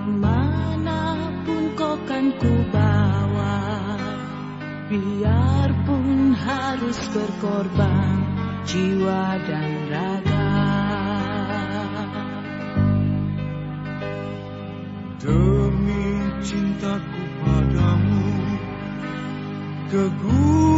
Ke mana pun kau kan ku bawa Biarpun harus berkorban jiwa dan raga. Demi cintaku padamu Keguguran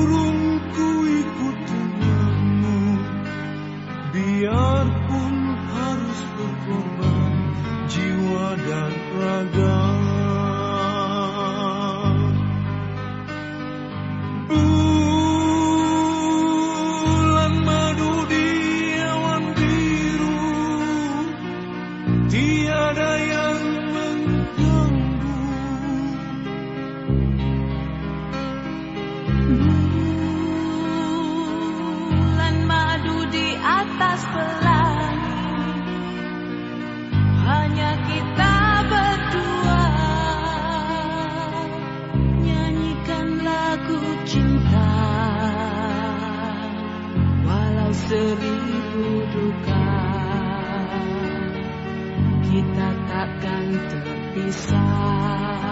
seribu duka Kita takkan terpisah.